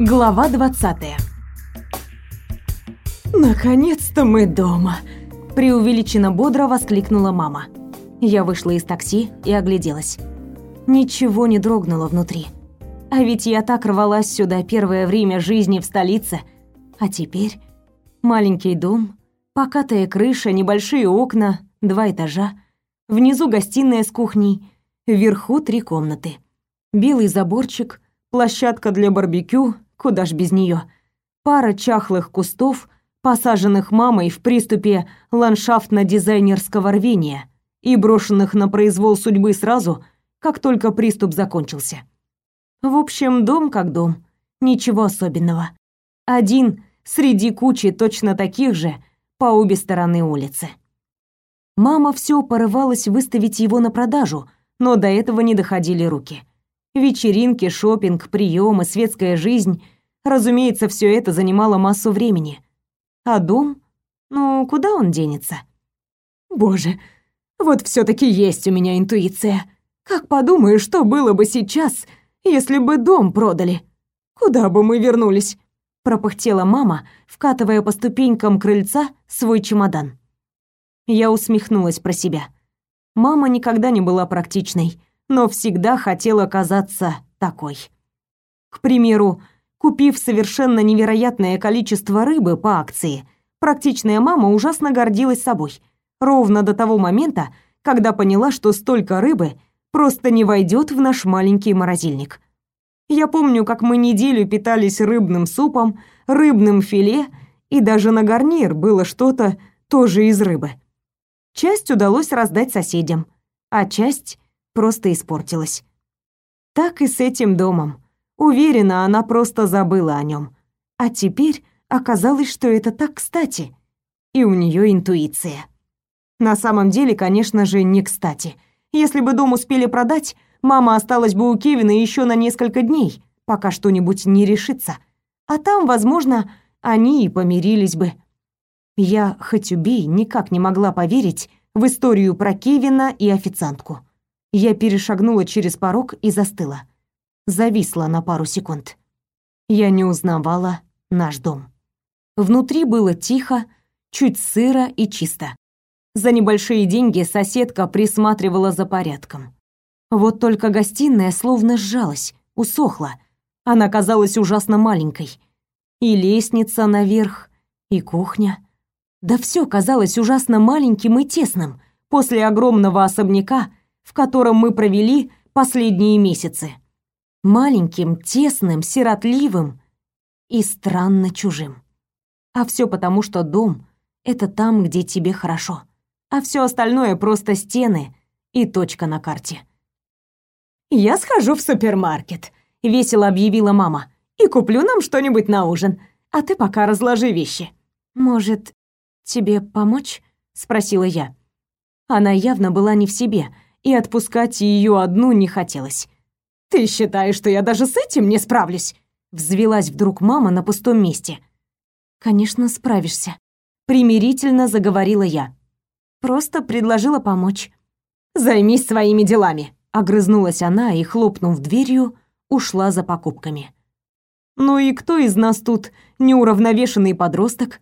Глава 20. Наконец-то мы дома, преувеличенно бодро воскликнула мама. Я вышла из такси и огляделась. Ничего не дрогнуло внутри. А ведь я так рвалась сюда первое время жизни в столице, а теперь маленький дом, покатая крыша, небольшие окна, два этажа, внизу гостиная с кухней, вверху три комнаты. Белый заборчик, площадка для барбекю, куда ж без нее, пара чахлых кустов, посаженных мамой в приступе ландшафтно-дизайнерского рвения и брошенных на произвол судьбы сразу, как только приступ закончился. В общем, дом как дом, ничего особенного. Один среди кучи точно таких же по обе стороны улицы. Мама все порывалась выставить его на продажу, но до этого не доходили руки. Вечеринки, шопинг, приемы, светская жизнь. Разумеется, все это занимало массу времени. А дом? Ну, куда он денется? Боже, вот все таки есть у меня интуиция. Как подумаю, что было бы сейчас, если бы дом продали? Куда бы мы вернулись? пропыхтела мама, вкатывая по ступенькам крыльца свой чемодан. Я усмехнулась про себя. Мама никогда не была практичной но всегда хотела казаться такой. К примеру, купив совершенно невероятное количество рыбы по акции, практичная мама ужасно гордилась собой, ровно до того момента, когда поняла, что столько рыбы просто не войдет в наш маленький морозильник. Я помню, как мы неделю питались рыбным супом, рыбным филе, и даже на гарнир было что-то тоже из рыбы. Часть удалось раздать соседям, а часть просто испортилась. Так и с этим домом. Уверена, она просто забыла о нем. А теперь оказалось, что это так кстати. И у нее интуиция. На самом деле, конечно же, не кстати. Если бы дом успели продать, мама осталась бы у Кевина еще на несколько дней, пока что-нибудь не решится. А там, возможно, они и помирились бы. Я, хоть убей, никак не могла поверить в историю про Кевина и официантку. Я перешагнула через порог и застыла. Зависла на пару секунд. Я не узнавала наш дом. Внутри было тихо, чуть сыро и чисто. За небольшие деньги соседка присматривала за порядком. Вот только гостиная словно сжалась, усохла. Она казалась ужасно маленькой. И лестница наверх, и кухня. Да все казалось ужасно маленьким и тесным после огромного особняка, в котором мы провели последние месяцы. Маленьким, тесным, сиротливым и странно чужим. А все потому, что дом — это там, где тебе хорошо, а все остальное просто стены и точка на карте. «Я схожу в супермаркет», — весело объявила мама, «и куплю нам что-нибудь на ужин, а ты пока разложи вещи». «Может, тебе помочь?» — спросила я. Она явно была не в себе — и отпускать ее одну не хотелось. «Ты считаешь, что я даже с этим не справлюсь?» Взвелась вдруг мама на пустом месте. «Конечно, справишься», — примирительно заговорила я. Просто предложила помочь. «Займись своими делами», — огрызнулась она и, хлопнув дверью, ушла за покупками. «Ну и кто из нас тут неуравновешенный подросток?»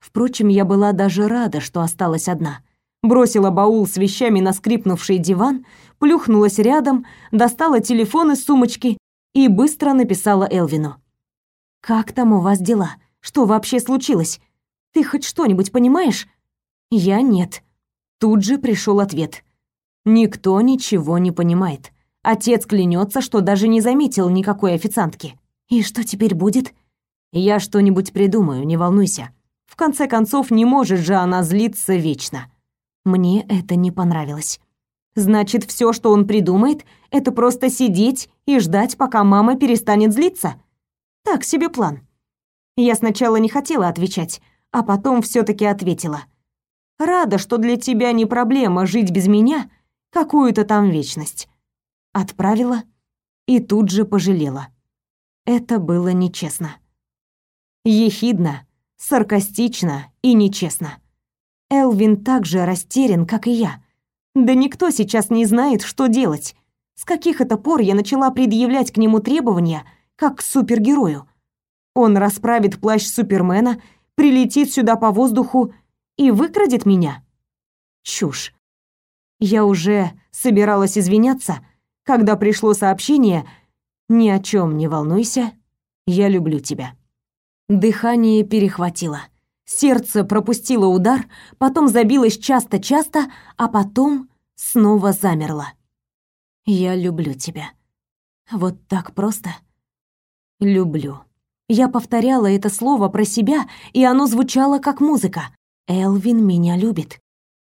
Впрочем, я была даже рада, что осталась одна бросила баул с вещами на скрипнувший диван, плюхнулась рядом, достала телефон из сумочки и быстро написала Элвину. «Как там у вас дела? Что вообще случилось? Ты хоть что-нибудь понимаешь?» «Я нет». Тут же пришел ответ. «Никто ничего не понимает. Отец клянется, что даже не заметил никакой официантки. И что теперь будет?» «Я что-нибудь придумаю, не волнуйся. В конце концов, не может же она злиться вечно». Мне это не понравилось. Значит, все, что он придумает, это просто сидеть и ждать, пока мама перестанет злиться. Так себе план. Я сначала не хотела отвечать, а потом все таки ответила. Рада, что для тебя не проблема жить без меня какую-то там вечность. Отправила и тут же пожалела. Это было нечестно. Ехидно, саркастично и нечестно. Элвин так же растерян, как и я. Да никто сейчас не знает, что делать. С каких это пор я начала предъявлять к нему требования, как к супергерою? Он расправит плащ Супермена, прилетит сюда по воздуху и выкрадет меня? Чушь. Я уже собиралась извиняться, когда пришло сообщение «Ни о чем не волнуйся, я люблю тебя». Дыхание перехватило. Сердце пропустило удар, потом забилось часто-часто, а потом снова замерло. «Я люблю тебя». Вот так просто. «Люблю». Я повторяла это слово про себя, и оно звучало как музыка. «Элвин меня любит».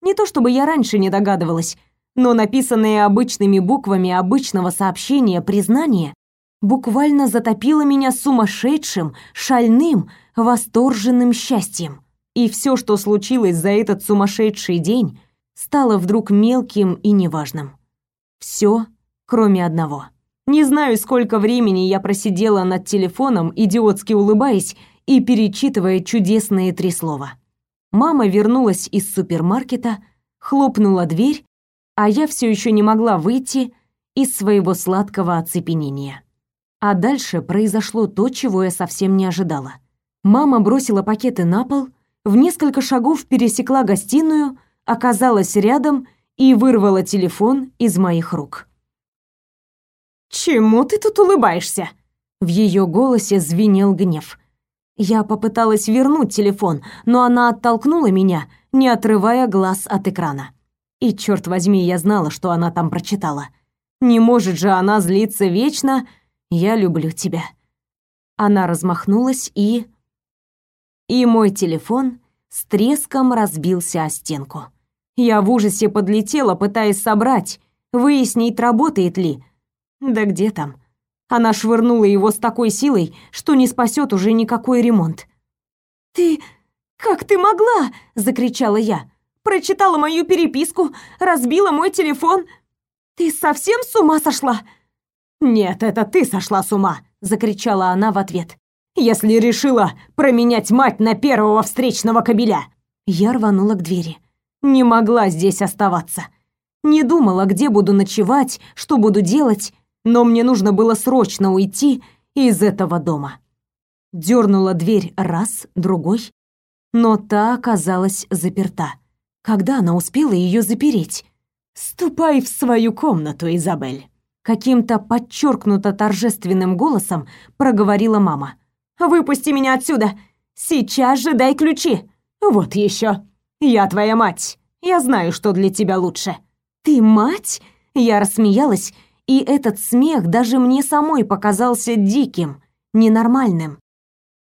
Не то чтобы я раньше не догадывалась, но написанное обычными буквами обычного сообщения признание буквально затопило меня сумасшедшим, шальным, восторженным счастьем. И все, что случилось за этот сумасшедший день, стало вдруг мелким и неважным. Все, кроме одного. Не знаю, сколько времени я просидела над телефоном, идиотски улыбаясь и перечитывая чудесные три слова. Мама вернулась из супермаркета, хлопнула дверь, а я все еще не могла выйти из своего сладкого оцепенения. А дальше произошло то, чего я совсем не ожидала. Мама бросила пакеты на пол, в несколько шагов пересекла гостиную, оказалась рядом и вырвала телефон из моих рук. «Чему ты тут улыбаешься?» В ее голосе звенел гнев. Я попыталась вернуть телефон, но она оттолкнула меня, не отрывая глаз от экрана. И черт возьми, я знала, что она там прочитала. Не может же она злиться вечно. Я люблю тебя. Она размахнулась и и мой телефон с треском разбился о стенку. Я в ужасе подлетела, пытаясь собрать, выяснить, работает ли, да где там? Она швырнула его с такой силой, что не спасет уже никакой ремонт. «Ты... как ты могла?» — закричала я. «Прочитала мою переписку, разбила мой телефон. Ты совсем с ума сошла?» «Нет, это ты сошла с ума!» — закричала она в ответ. «Если решила променять мать на первого встречного кобеля!» Я рванула к двери. Не могла здесь оставаться. Не думала, где буду ночевать, что буду делать, но мне нужно было срочно уйти из этого дома. Дёрнула дверь раз, другой, но та оказалась заперта. Когда она успела ее запереть? «Ступай в свою комнату, Изабель», — каким-то подчеркнуто торжественным голосом проговорила мама. «Выпусти меня отсюда! Сейчас же дай ключи! Вот еще! Я твоя мать! Я знаю, что для тебя лучше!» «Ты мать?» Я рассмеялась и этот смех даже мне самой показался диким, ненормальным.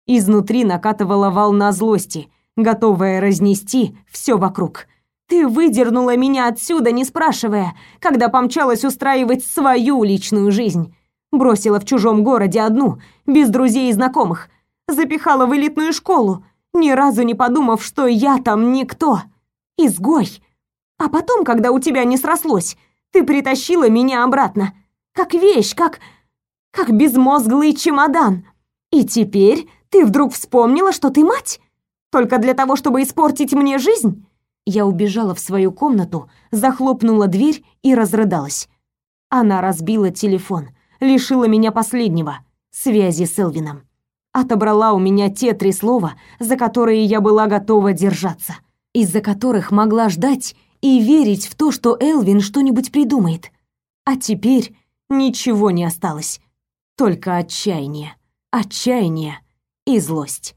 Изнутри накатывала волна злости, готовая разнести все вокруг. Ты выдернула меня отсюда, не спрашивая, когда помчалась устраивать свою личную жизнь. Бросила в чужом городе одну, без друзей и знакомых. Запихала в элитную школу, ни разу не подумав, что я там никто. Изгой. А потом, когда у тебя не срослось, ты притащила меня обратно. Как вещь, как... как безмозглый чемодан. И теперь ты вдруг вспомнила, что ты мать? Только для того, чтобы испортить мне жизнь?» Я убежала в свою комнату, захлопнула дверь и разрыдалась. Она разбила телефон, лишила меня последнего — связи с Элвином. Отобрала у меня те три слова, за которые я была готова держаться, из-за которых могла ждать и верить в то, что Элвин что-нибудь придумает. А теперь ничего не осталось. Только отчаяние, отчаяние и злость.